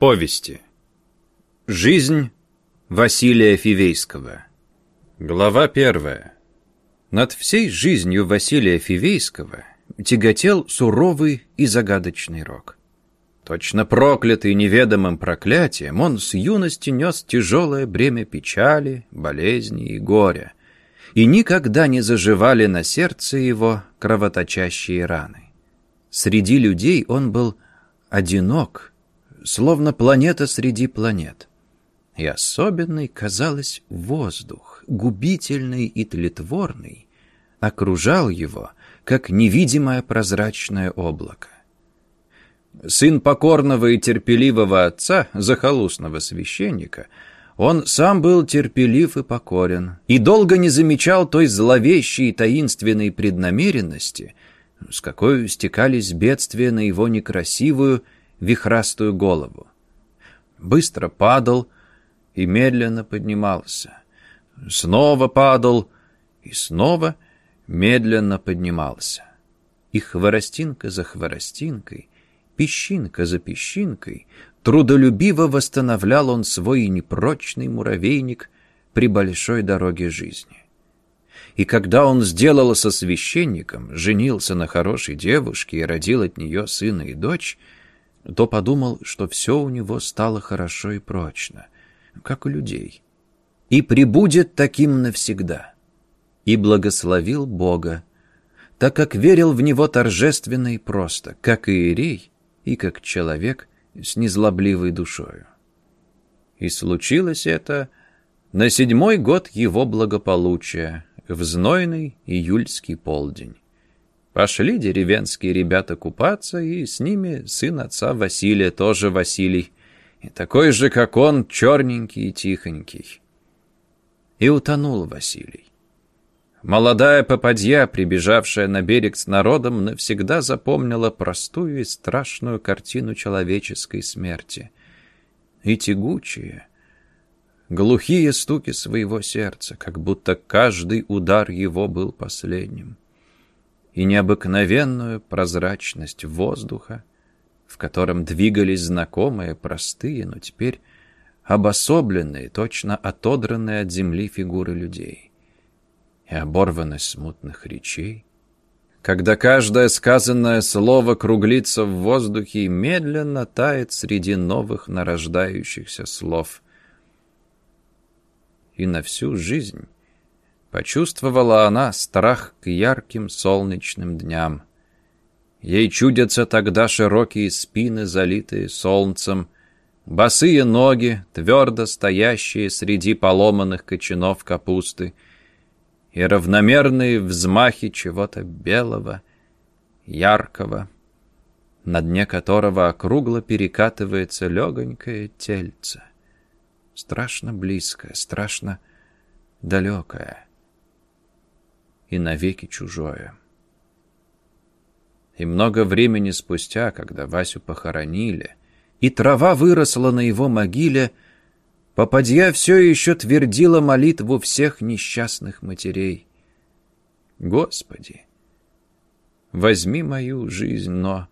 Повести. Жизнь Василия Фивейского. Глава первая. Над всей жизнью Василия Фивейского тяготел суровый и загадочный рок. Точно проклятый неведомым проклятием, он с юности нес тяжелое бремя печали, болезни и горя, и никогда не заживали на сердце его кровоточащие раны. Среди людей он был одинок, словно планета среди планет. И особенный, казалось, воздух, губительный и тлетворный, окружал его, как невидимое прозрачное облако. Сын покорного и терпеливого отца, захолустного священника, он сам был терпелив и покорен, и долго не замечал той зловещей и таинственной преднамеренности, с какой стекались бедствия на его некрасивую вихрастую голову. Быстро падал и медленно поднимался. Снова падал и снова медленно поднимался. И хворостинка за хворостинкой, песчинка за песчинкой, трудолюбиво восстановлял он свой непрочный муравейник при большой дороге жизни. И когда он сделался священником, женился на хорошей девушке и родил от нее сына и дочь, то подумал, что все у него стало хорошо и прочно, как у людей. И прибудет таким навсегда. И благословил Бога, так как верил в него торжественно и просто, как Иерей и как человек с незлобливой душою. И случилось это на седьмой год его благополучия, в знойный июльский полдень. Пошли деревенские ребята купаться, и с ними сын отца Василия, тоже Василий, и такой же, как он, черненький и тихонький. И утонул Василий. Молодая попадья, прибежавшая на берег с народом, навсегда запомнила простую и страшную картину человеческой смерти. И тягучие, глухие стуки своего сердца, как будто каждый удар его был последним и необыкновенную прозрачность воздуха, в котором двигались знакомые, простые, но теперь обособленные, точно отодранные от земли фигуры людей, и оборванность смутных речей, когда каждое сказанное слово круглится в воздухе и медленно тает среди новых нарождающихся слов. И на всю жизнь Почувствовала она страх к ярким солнечным дням. Ей чудятся тогда широкие спины, залитые солнцем, босые ноги, твердо стоящие среди поломанных кочанов капусты, и равномерные взмахи чего-то белого, яркого, на дне которого округло перекатывается легонькое тельце. Страшно близкое, страшно далекое и навеки чужое. И много времени спустя, когда Васю похоронили, и трава выросла на его могиле, попадья все еще твердила молитву всех несчастных матерей. «Господи, возьми мою жизнь, но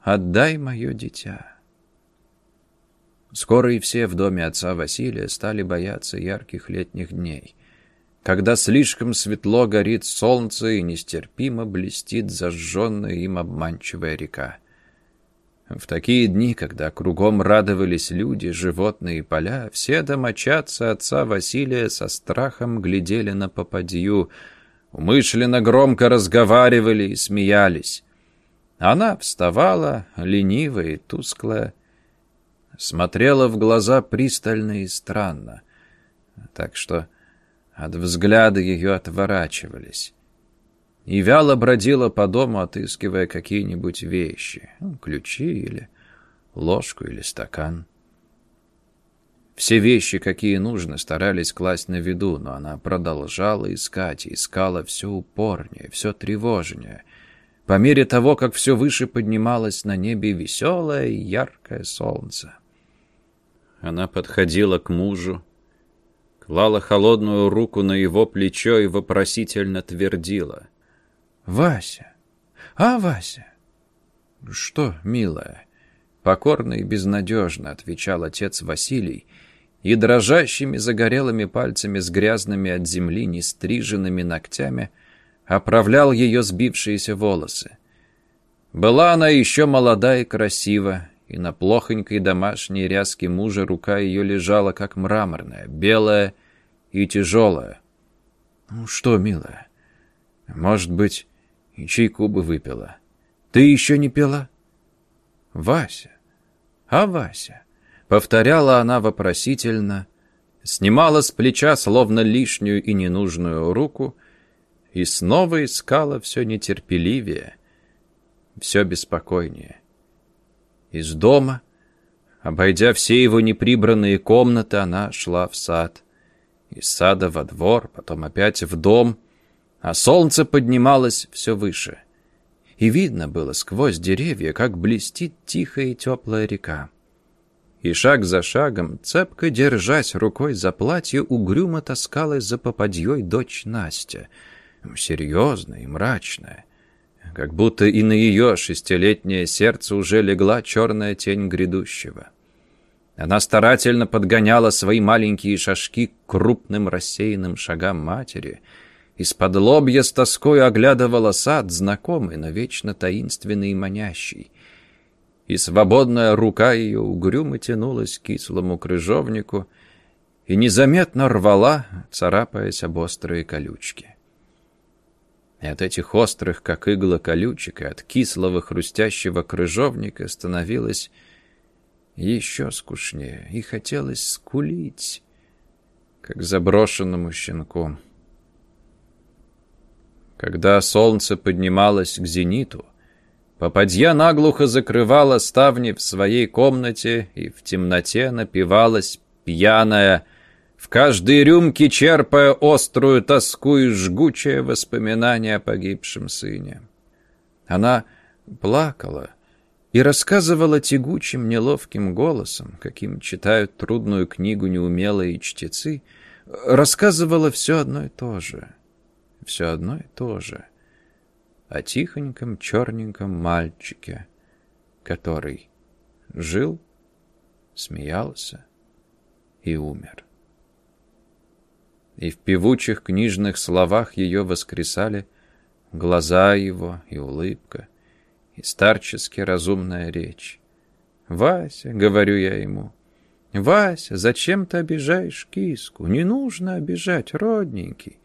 отдай мое дитя». Скоро и все в доме отца Василия стали бояться ярких летних дней когда слишком светло горит солнце и нестерпимо блестит зажженная им обманчивая река. В такие дни, когда кругом радовались люди, животные и поля, все домочадцы отца Василия со страхом глядели на попадью, умышленно громко разговаривали и смеялись. Она вставала, ленивая и тусклая, смотрела в глаза пристально и странно, так что от взгляда ее отворачивались. И вяло бродила по дому, отыскивая какие-нибудь вещи. Ну, ключи или ложку или стакан. Все вещи, какие нужно, старались класть на виду, но она продолжала искать и искала все упорнее, все тревожнее. По мере того, как все выше поднималось на небе веселое яркое солнце. Она подходила к мужу, клала холодную руку на его плечо и вопросительно твердила. «Вася! А, Вася?» «Что, милая?» покорно и безнадежно», — отвечал отец Василий, и дрожащими загорелыми пальцами с грязными от земли нестриженными ногтями оправлял ее сбившиеся волосы. Была она еще молода и красива, и на плохонькой домашней ряске мужа рука ее лежала, как мраморная, белая и тяжелая. «Ну что, милая, может быть, и чайку бы выпила. Ты еще не пила?» «Вася, а Вася?» — повторяла она вопросительно, снимала с плеча словно лишнюю и ненужную руку и снова искала все нетерпеливее — все беспокойнее. Из дома, обойдя все его неприбранные комнаты, она шла в сад. Из сада во двор, потом опять в дом, а солнце поднималось все выше. И видно было сквозь деревья, как блестит тихая и теплая река. И шаг за шагом, цепко держась рукой за платье, угрюмо таскалась за попадьей дочь Настя, серьезная и мрачная как будто и на ее шестилетнее сердце уже легла черная тень грядущего. Она старательно подгоняла свои маленькие шажки к крупным рассеянным шагам матери, из-под лобья с тоской оглядывала сад, знакомый, но вечно таинственный и манящий. И свободная рука ее угрюмо тянулась к кислому крыжовнику и незаметно рвала, царапаясь об острые колючки. И от этих острых, как игла колючек, и от кислого хрустящего крыжовника становилось еще скучнее, и хотелось скулить, как заброшенному щенку. Когда солнце поднималось к зениту, попадья наглухо закрывала ставни в своей комнате и в темноте напивалась пьяная, в каждой рюмке черпая острую тоску и жгучее воспоминание о погибшем сыне. Она плакала и рассказывала тягучим, неловким голосом, каким читают трудную книгу неумелые чтецы, рассказывала все одно и то же, все одно и то же о тихоньком черненьком мальчике, который жил, смеялся и умер. И в певучих книжных словах ее воскресали глаза его и улыбка, и старчески разумная речь. «Вася», — говорю я ему, — «Вася, зачем ты обижаешь киску? Не нужно обижать, родненький.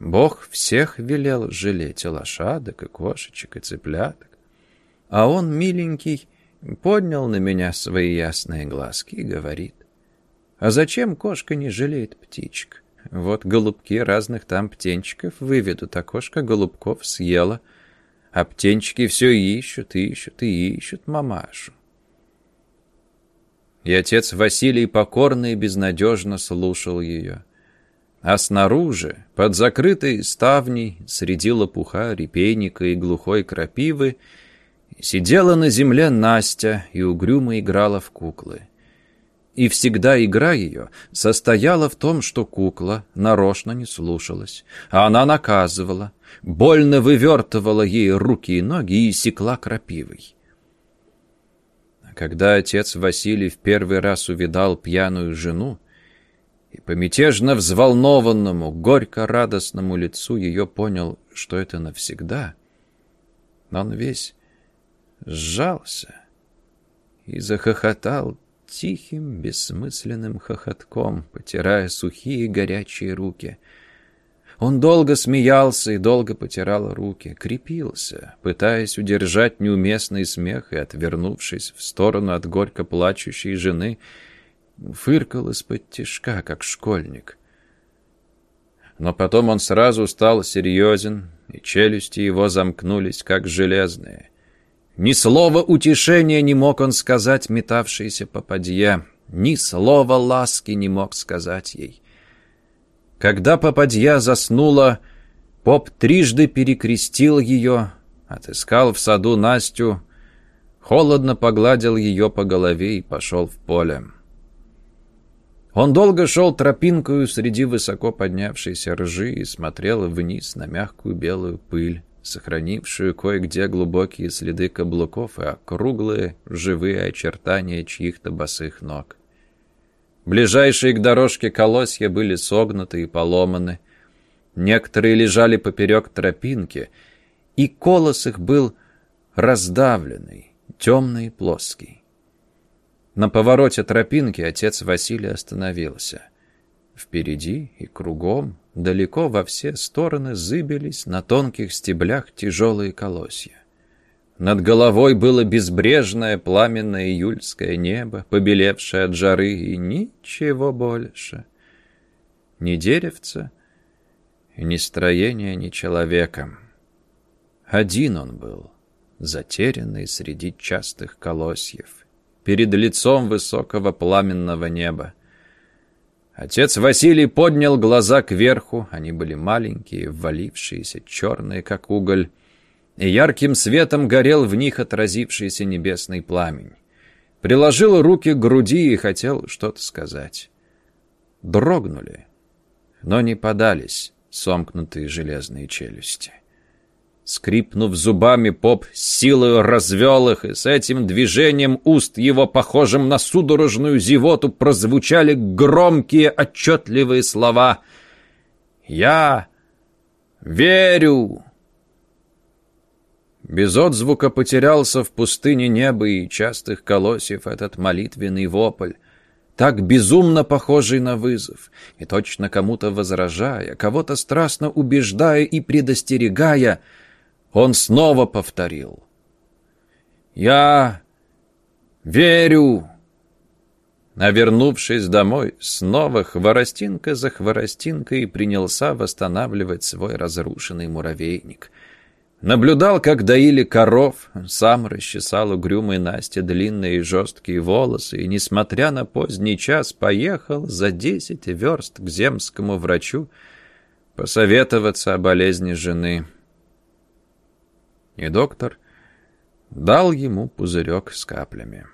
Бог всех велел жалеть и лошадок, и кошечек, и цыпляток. А он, миленький, поднял на меня свои ясные глазки и говорит, «А зачем кошка не жалеет птичек? Вот голубки разных там птенчиков выведут, а кошка голубков съела. А птенчики все ищут, ищут и ищут мамашу. И отец Василий покорно и безнадежно слушал ее. А снаружи, под закрытой ставней, среди лопуха, репейника и глухой крапивы, сидела на земле Настя и угрюмо играла в куклы. И всегда игра ее состояла в том, что кукла нарочно не слушалась, а она наказывала, больно вывертывала ей руки и ноги и секла крапивой. А когда отец Василий в первый раз увидал пьяную жену, и по мятежно взволнованному, горько-радостному лицу ее понял, что это навсегда, он весь сжался и захохотал тихим, бессмысленным хохотком, потирая сухие горячие руки. Он долго смеялся и долго потирал руки, крепился, пытаясь удержать неуместный смех и, отвернувшись в сторону от горько плачущей жены, фыркал из-под тишка, как школьник. Но потом он сразу стал серьезен, и челюсти его замкнулись, как железные — ни слова утешения не мог он сказать метавшейся попадье, ни слова ласки не мог сказать ей. Когда попадья заснула, поп трижды перекрестил ее, отыскал в саду Настю, холодно погладил ее по голове и пошел в поле. Он долго шел тропинкою среди высоко поднявшейся ржи и смотрел вниз на мягкую белую пыль, сохранившую кое-где глубокие следы каблуков и округлые живые очертания чьих-то босых ног. Ближайшие к дорожке колосья были согнуты и поломаны. Некоторые лежали поперек тропинки, и колос их был раздавленный, темный и плоский. На повороте тропинки отец Василий остановился. Впереди и кругом, далеко во все стороны зыбились на тонких стеблях тяжелые колосья. Над головой было безбрежное пламенное июльское небо, побелевшее от жары, и ничего больше. Ни деревца, ни строения, ни человека. Один он был, затерянный среди частых колосьев, перед лицом высокого пламенного неба. Отец Василий поднял глаза кверху, они были маленькие, ввалившиеся, черные, как уголь, и ярким светом горел в них отразившийся небесный пламень. Приложил руки к груди и хотел что-то сказать. Дрогнули, но не подались сомкнутые железные челюсти. Скрипнув зубами, поп с силой развел их, и с этим движением уст его, похожим на судорожную зевоту, прозвучали громкие отчетливые слова «Я верю!» Без отзвука потерялся в пустыне неба и частых колосьев этот молитвенный вопль, так безумно похожий на вызов, и точно кому-то возражая, кого-то страстно убеждая и предостерегая, он снова повторил. «Я верю!» А вернувшись домой, снова хворостинка за хворостинкой принялся восстанавливать свой разрушенный муравейник — Наблюдал, как доили коров, сам расчесал угрюмой Насте длинные и жесткие волосы и, несмотря на поздний час, поехал за десять верст к земскому врачу посоветоваться о болезни жены. И доктор дал ему пузырек с каплями.